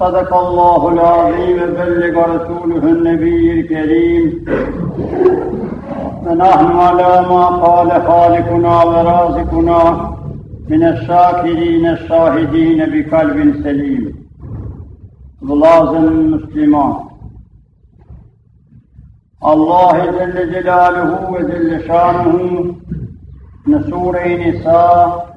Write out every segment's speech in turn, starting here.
صدق الله العظيم بلغ رسوله النبي الكريم فنحن على ما قال خالقنا ورازقنا من الشاكرين الشاهدين بقلب سليم بلازم المسلمات الله جل جلاله وجل شانه نسور نساء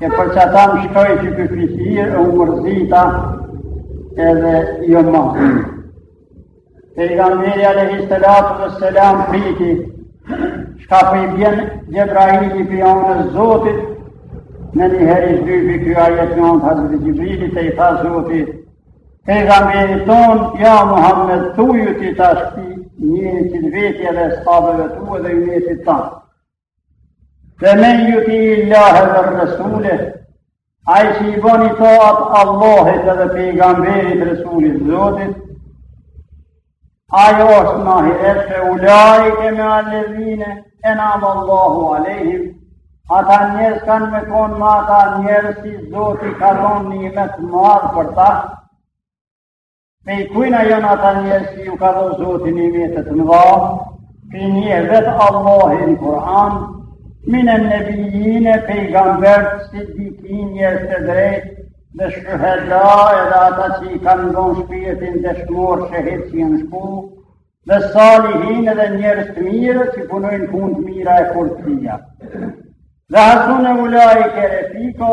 E për qata më shkoj qiky fiqir e u mërzita edhe jo ma. Pejgamberi alejhi salatu ve selam priti, shka po i bjen Xhebraili prej anës Zotit, menjëherë i zdrypi ky ajet me anë të hazreti Xhibrilit e i tha Zoti pejgamberit tonë, ja Muhammed, thuju ti tashti njerit të vet edhe as'habëve tu edhe ymetit tanë. Ve men jutiil-lahe ve resule, ai që i bon itaat Allahit edhe pejgamberit resulit Zotit, ai është në ahiret fe ulaike meal-ledhine en'amallahu alejhim, ata njerëz kanë me konë me ata njerëz qi Zoti ka bo nimet të madh për ta, Prej kujna janë ata njerëz që ju ka bo Zoti nimetet e mëdha, p'i njeh vetë Allahi n'Kur'an, minen nebijine, pejgamberët, sidikine njerëz të drejtë, ve shuheda edhe ata që i kanë dhonë shpirtin dëshmorë shehid që janë shku, ve salihin edhe njerëz të mirë që punojnë punë të mira e kurrë të kqija. Ve hasune ulaike refika,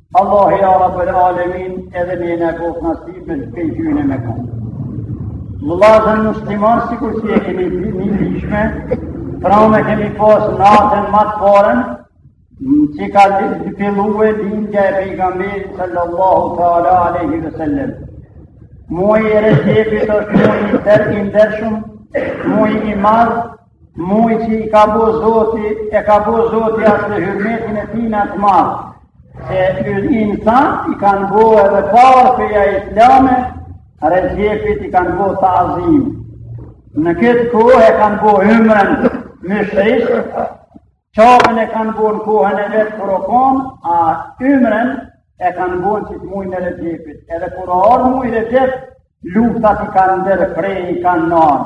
Allah ja Rabbel alemin edhe ne na boftë nasib me qetyne me konë. Vëllazën muslimon, sikur si e kemi një një lishme, pramë e kemi pas natën ma të parën, që ka fillue lindja e pejgamberit sallallahu ta'ala aleyhi ve sellem. Muaj i rexhepit është muaj tepër i ndershëm, muaj i madh, Muj që i ka bo zoti, e ka bo zoti ashtu hyrmetin e tina të madh, se insan i kanë bo edhe para feja islame, rexhepit i kanë bo tazim. Në këtë kohë e kanë bo ymren myshriçët, Qaben e kanë bo në kohën e vet kur o konë, a ymren e kanë bo në qit mujin e rexhepit. Edhe kur ardh muji i rexhepit, luftat i kanë ndërpre, i kanë nalë.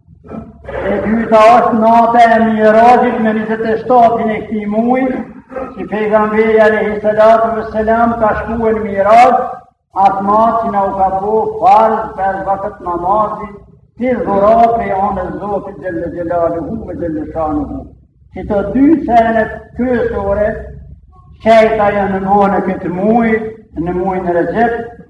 E dyta është nata e miraxhit me 27-in e këtij muji, që pejgamberi alejhi salatu ve selam ka shkue në miraxh, atë natë që na u ka bo farz pesë vakët namazi, si dhuratë prej anës Zotit xhele xhelaluhu ve xhele shanuhu. Qito dy senet kryesore, qeto janë në në këtë muj, në mujin rexhep,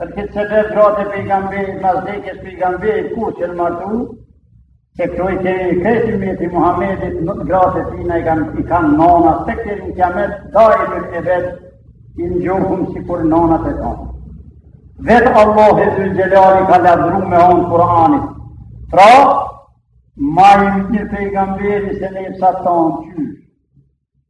Për këtë se edhe gratë e pejgamberit, mas dekës pejgamberit, kurrë s'janë martu, se këto i kemi krejt ymeti Muhammedit, na gratë e tina i kanë, i kanë nona, te deri në kijamet, da i në këtë vetë, i njohim sikur nonat e tona. Vetë Allahu dhul xhelali ka lavdru me onë Kur'anit. Pra, ma i mirë pejgamberi se nefsa tonë qysh.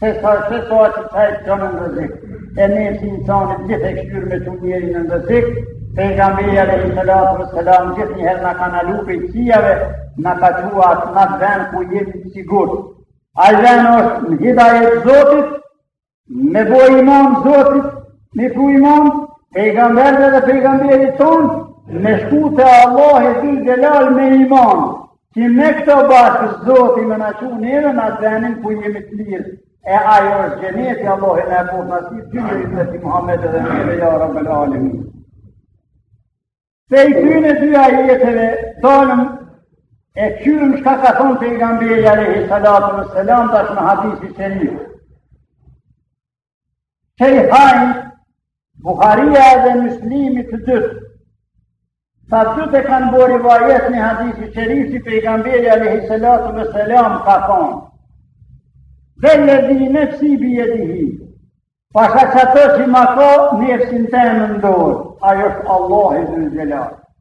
Se sa se sa që ta e qënë në rrezik, e nefsi insanit gjithë e kqyrë me çu njeri në rrezik, pejgamberi alejhi salatu ve selam, gjithnjëherë na ka nalu prej kqijave, na ka çu në atë ven ku jemi sigurt. Ai vend është në hidajet të Zotit, me bo iman Zotit, me pru iman pejgamberëve edhe pejgamberit tonë, me shku te Allahu zulxhelal me iman, Që me këto bashkë Zoti me na çu neve në atë venin ku jemi të lirë. E ajo është xheneti, Allahu na e boftë nasip ymetit Muhammed edhe neve ja rabbel alemin. Prej ktyne dy ajeteve, dalim e kqyrim çka ka thonë pejgamberi alejhi salatu ve selam tash në hadisi sherif. Shejhajn, Buharia edhe Muslimi të dytë, të dytë e kanë bo rivajet një hadisi sherif, pejgamberi alejhi selatu ve selam ka thonë. Vel-ledhi nefsi bi jedihi, pasha qato që ma ka nefsin tem n'dorë, ajo është Allahu zulxhelal.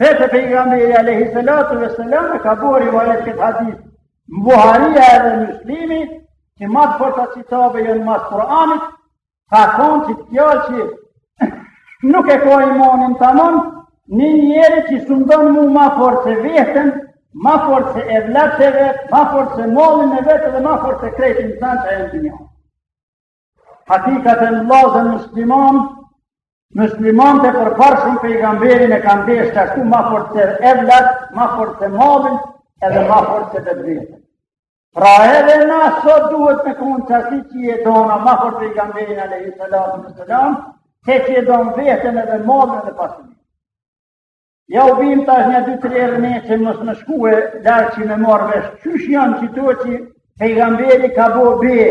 Vetë pejgamberi alejhi selatu ve selam e ka bo rivajet këtë hadith. Buharia edhe Muslimi, që ma t'forta qitabe janë mas Kuranit, ka thonë qit fjalë që nuk e ka imanin tamom, një njeri që së ndonë mu ma forë se vetën, ma forë se e vlatë se vetë, ma forë se molin e vetë dhe ma forë se krejtë në të në të e në të njërë. Hakikaten vllazën muslimanë, muslimant e përparshëm pejgamberin e kanë dashtë ashtu ma fort se evlat, ma fort se mallin, edhe ma fort se vetveten. Pra edhe na sot duhet me kanë qashtu që e dona ma fort pejgamberin alejhi salatu ve selam, se që e don veten edhe mallin edhe pasuninë. Jau bim tash nja dy tre yrneqe mos me shkue larg që me marrë vesh. Qysh janë qato që pejgamberi ka bo be,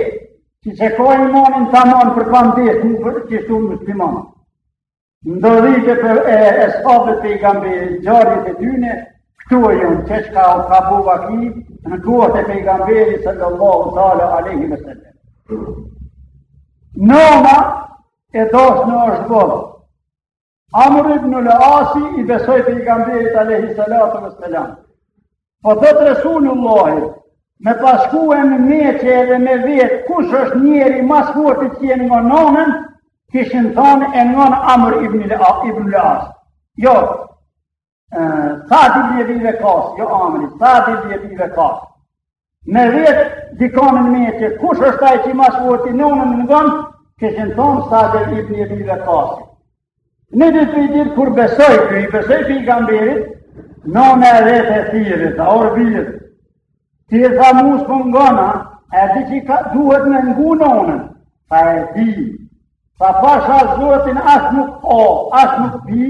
që s'e ka imanin tamom pa m'dashtë mu, për qështu muslimanë. Ndodhitë e për e, e as'habët pejgamberit, ngjarjet e tyne, këto jonë, çka ka, ka bo vaki, në kohët e pejgamberit, salallahu teala alejhi ve selem. Noma e dosë në është bërë, Amr ibn al-Asi i besoi pejgamberit alayhi salatu wassalam. Po thot Resulullahit, me pas shkue në Meqe edhe me vetë, kush është njeri ma s'forti që e ngon nonën, kishin thonë e ngon Amr ibn al-Asi. Jo, Saad ibn Ebi Vekas, jo Amri, Saad ibn Ebi Vekas, me vet dikon n'Mekë kush është ai që ma së forti nonën e ngon, kishin thonë Saad ibn Ebi Vekas. Edhe ati ditë kur besoj, kur i besoj Pejgamberit, nona e vet e thirri, a orë vijët, ti e tha musë për po ngëna, e di që duhet me ngu nonën, tha e di, tha pasha Zotin as nuk ha, as nuk pi,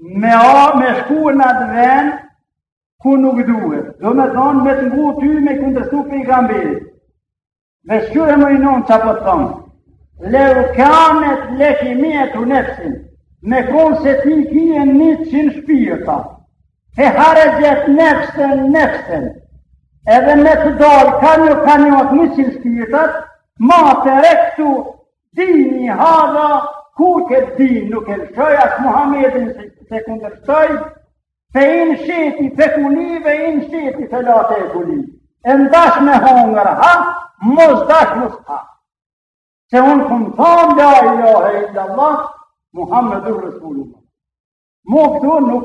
me, me shku në atë ven ku nuk duhet. Domethonë me të ngu ty me kundërshtu Pejgamberin. Veç kqyre moj nonë çka po t'thom. Leu kanet leki mietu nefsin. Me konë se ti ki njëqin shpirta. Fe harexhet nefsen, nefsen. Edhe me të dalë, ka një, ka një, njëqin shpirtat. Ma terektu, Dini hadha këtë din nuk e lëshoj as Muhammedin s'e, s'e kundërshtoj, fe in shi'ti fekuli ve in shi'ti fela te'kuli. E n'dash me hongër ha, mos dash mos ha. Se unë kom thonë la ilahe illa Allah, Muhammedur Resulullah. Mo këtu nuk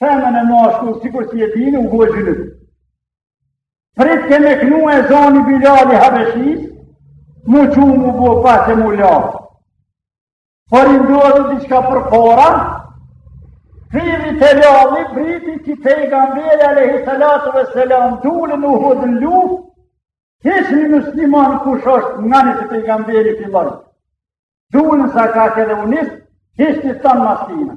Femën e mashkull, sikur si e dini, u bo xhynyb. Prit ke me knu ezanin Bilali Habeshi, m'u çu, m'u bo paq e m'u la. Por i ndodhi diçka përpara, thirri telali, briti që Pejgamberi alejhi salatu ve selam dul n'Uhud n'luftë, Hiç një musliman kush është nga një të pejgamberi fillon. Dulën sakaq edhe u nis, hiç një tanë masina.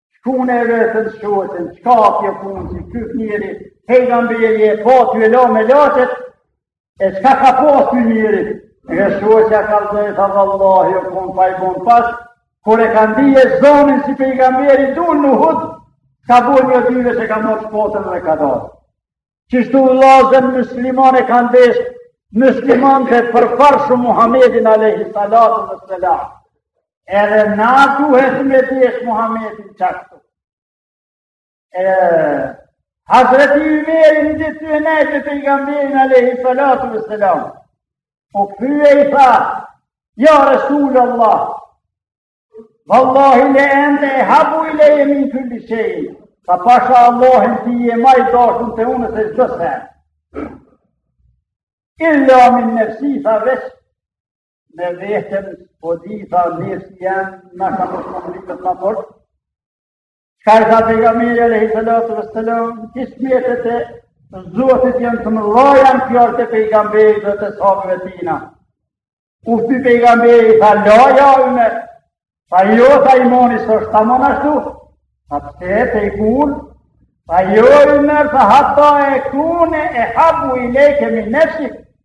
Shkun e vetën t'shoqen, çka kje puna, si ky njëri, Pejgamberi e pa tu e la melaqet, e çka ka pas ky njëri, e shoqja ka dhe e tha dhe Allah, jo pun pa i bun pas, kur e ka ndie zonin si Pejgamberi dul n'Uhud, s'ka bu një dy, veç e ka marrë shpatën dhe ka dalë. Qështu vllazën muslimanë e kanë desh, muslimanët e përparshëm Muhammedin Alejhi Salatu ve Selam. Edhe na duhet me desh Muhammedin qashtu. E, Hazreti Ymeri një ditë tu nejtë te Pejgamberi Alejhi Salatu ve Selam. U kthy e i tha, ja Resul Allah, Vallahi le ente ehabbu ilejje min kul-li shej, tha pasha Allahin ti je ma i dashun te unë se çdo sen. Illa min nefsi tha veç, me veten s'po di tha nefsi janë, në ka përshë më rritët në përë, Çka i tha pejgamberi alejhi salatu vesselam, hikmetet e zotit janë të mëdha në fjalët e pejgamberit dhe të sahabëve të tij. U kthy pejgamberi tha la ja Umer, tha jo tha imoni s'është tamon ashtu, tha pse të i kun, tha jo Umer, tha hatta ekune ehabbe ilejke min nefsik,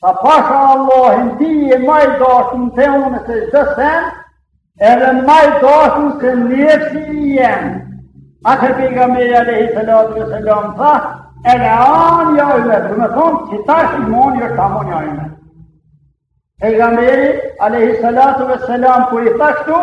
Ta pasha Allahin ti e maj dashën të unë se shdo sen, edhe maj dashën se njësi i jenë. Atër piga me e lehi të latë në selam tha, edhe anë ja ime, të me thonë që ta shi moni jo ta moni ja ime. Piga me e lehi të latë në selam kër i thashtu,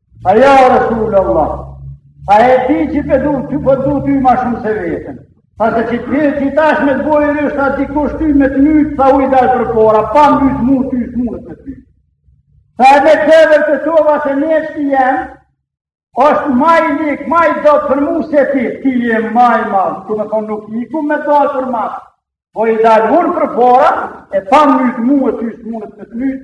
Tha ja, Resul Allah, tha e di që po t'du, që po t'du ty ma shumë se veten. Tha se që të që i tash me të bojë rështë, a dikush ty me të mytë, tha unë i dal përpara, pa mytë mu, ty s'mundet ty. Tha e me të dhe të tova se nefsi jem, është ma i lik, ma i do për mu se ti, ti je ma i madh, do me thonë nuk i ku me do për ma, po i dal unë përpara, e pa mytë mu e ty s'mundet me të mytë,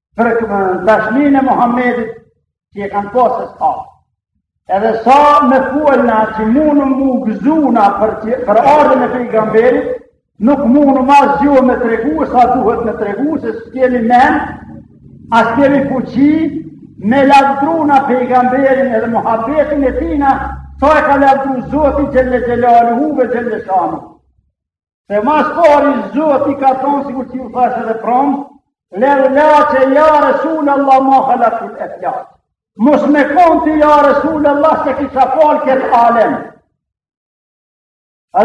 për dashninë e Muhammedit që e kanë pasë s'ka. Edhe sa me folna që mundë m'u gëzuna për, për ardhjen e pejgamberit, nuk mundë ma zhjo me tregu, sa duhet me tregu, se s'kemi men, as s'kemi fuqi, me lavdruna pejgamberin edhe muhabbetin e tina, sa e ka lavdru zoti xhel-le xhelaluhu ve xhel-le shanuhu. Se ma s'pari zoti ka thonë, sikur që ju thashë edhe promë, leulake ja Resul Allah ma halaktul eflak. Mos me konë ti ja Resul Allah s'e kisha falë këtë alem.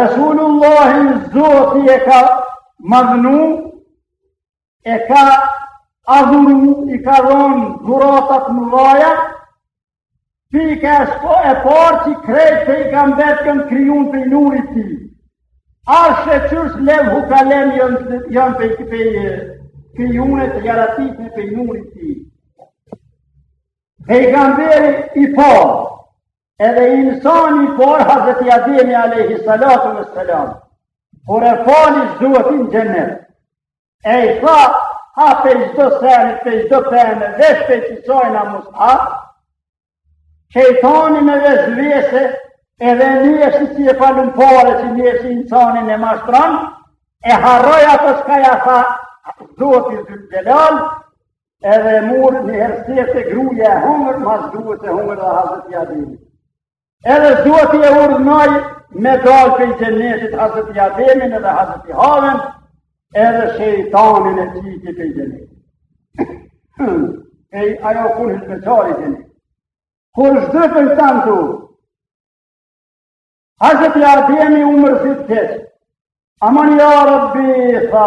Resulullahin zoti e ka madhnu, e ka adhuru, i ka dhonë dhurata të mdhaja, Ti i ka shko e parë që krejt pejgamberët janë krijun pej nurit ti. Arsh e Kursi levh u kalem janë prej pej krijune të jaratisne pej nurit ti. Pejgamberi i parë, edhe insani i parë, Hazreti Ademi alejhi salatu vesselam. Por e fali zoti në xhennet. E i tha, ha pej çdo seni, pej çdo peme, veç pej qisajna mos ha, shejtani me vesvese, edhe nefsi si e falun pare, si nefsi insanin e mashtron, e harroj ato çka ja tha, zoti zylxhelal, edhe mur njëherë sefte gruja e hungër, mas grues e hungër dhe hazreti Ademi. Edhe Zoti e urdhënoi me dalë pej xhenetit Hazreti Ademin edhe Hazreti Haven edhe shejtanin e qiti pej xhenetit. e ajo kur është beqari xhenetit. Kur është dhe për të në të urë. Hazreti Ademi u mërzit keq. Amon ja rabbi, tha,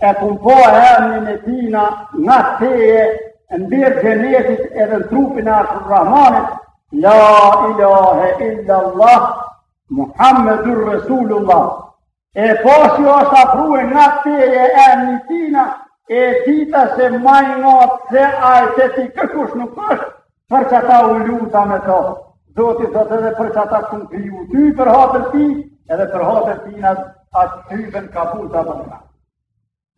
e kum pa emnin e tina ngat teje në derë xhenetit edhe në trupin e Arshi Rahmanit, La ilahe illa Allah, Muhammedur Resulullah. E pasi është afrue ngat teje emni tina, e dita se ma i ngat se ai te ti kërkush nuk është, Për qata u luta me to, Zoti thotë edhe për qata t'kum kriju ty për hatër ti, edhe për hatër tina atë tyben kabull ta bëna.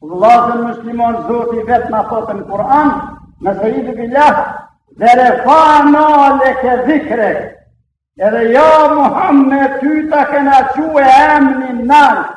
Vllazën muslimon Zoti vetë na thotë në Kur'an, estaidhu bilah, ve refana leke dhikrek, edhe ja Muhammed ty ta kena çu emnin nalt,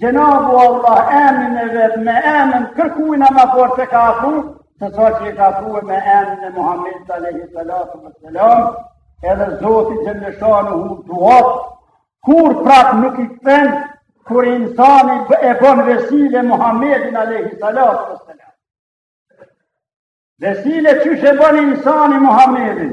Xhenabu Allah emin e vet me emin kërkujna ma fort s'e ka afru, se sa që e ka afrue me emin e Muhammedit alejhi salatu wassalam, edhe Zoti xhel-le shanuhu duat, kurr prap nuk i kthen, kur insani e bon vesile Muhammedin alejhi salatu wassalam. Vesile qysh e bon insani Muhammedin,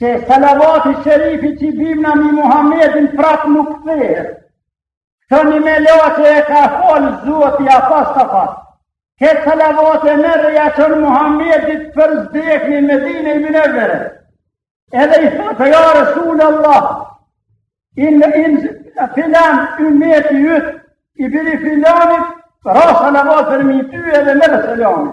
Se salavati sherifi që bim na mi Muhammedin prap nuk kthehet. Këto një melaqe e ka falë Zoti apostafat. Ket salavat e merr ia çon Muhammedit për zdekni Medine i Munevere. Edhe i thotë, ja Resul Allah, in, in filan ymeti yt, i biri filanit, ra salavat përmi ty edhe merre selamin.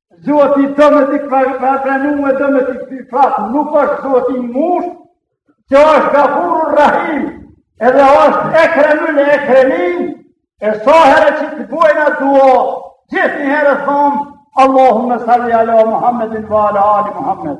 Zoti do me t'i pranu e do me t'i kthy prap, nuk është Zoti i mush, që është gafurur rahim, edhe është ekremul ekremin, e sa herë që të bojna dua, gjithë një herë thonë, Allahumme salli ala Muhammedin wa ala ali Muhammed.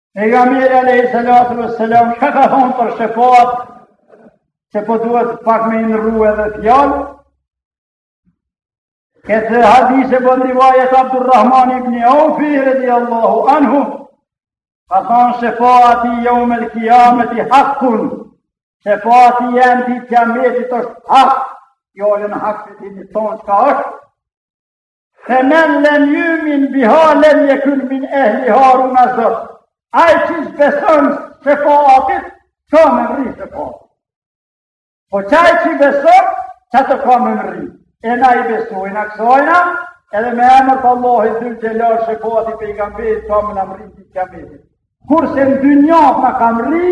Pejgamberi alayhi salatu wassalam çka ka thonë për shefat se po duhet pak me ndrru edhe fjalë. Këtë hadis e bon rivajet Abdurrahman ibn Auf radiyallahu anhu ka thonë shefati yawm al-qiyamati haqqun. Shefati jem ditë kiametit është hak, fjalën hak e dini tonë çka është. Fe men lem jumin biha lem jekun min ehliha, runa Zot. Aj që s'beson shefatit, s'ka me mrri shefat. Po qaj që beson, qatë ka me mrri. E na i besojna kësajna, edhe me emër të Allahit dhul xhelal shefati i Pejgamberit ka me na mrri në kijamet. Kurse në dynja na ka mrri,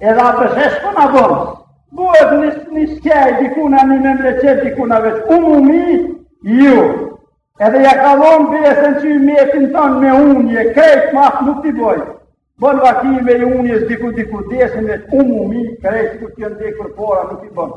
Edhe a pe sheh ç'po na bon. Duhet një një një skej diku në një memleqet diku në veç, umumi jo. Edhe ja ka dhon besën që ymetin tonë me unje, krejt maf nuk t'i bojë. Bon vaki me unje diku diku desin, veç umumi, krejt ku t'jon dhe kërpora nuk i bon.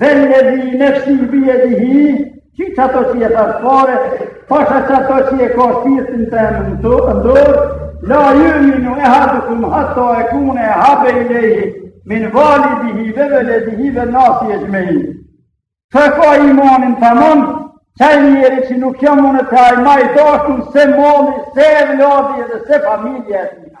Velledhi nefsi bi jedihi, qysh atë që e thashë parë, pasha qat Zot që e ka shpirtin tem n'dorë, la juminu ehadukum hatta ekune ehabbe ilejhi, min validihi ve veledihi ve nasi exhmein. S'e ka imanin tamom, qaj njeri që nuk jam unë te aj ma i dashtun se malli, se evladi edhe se familja e tina.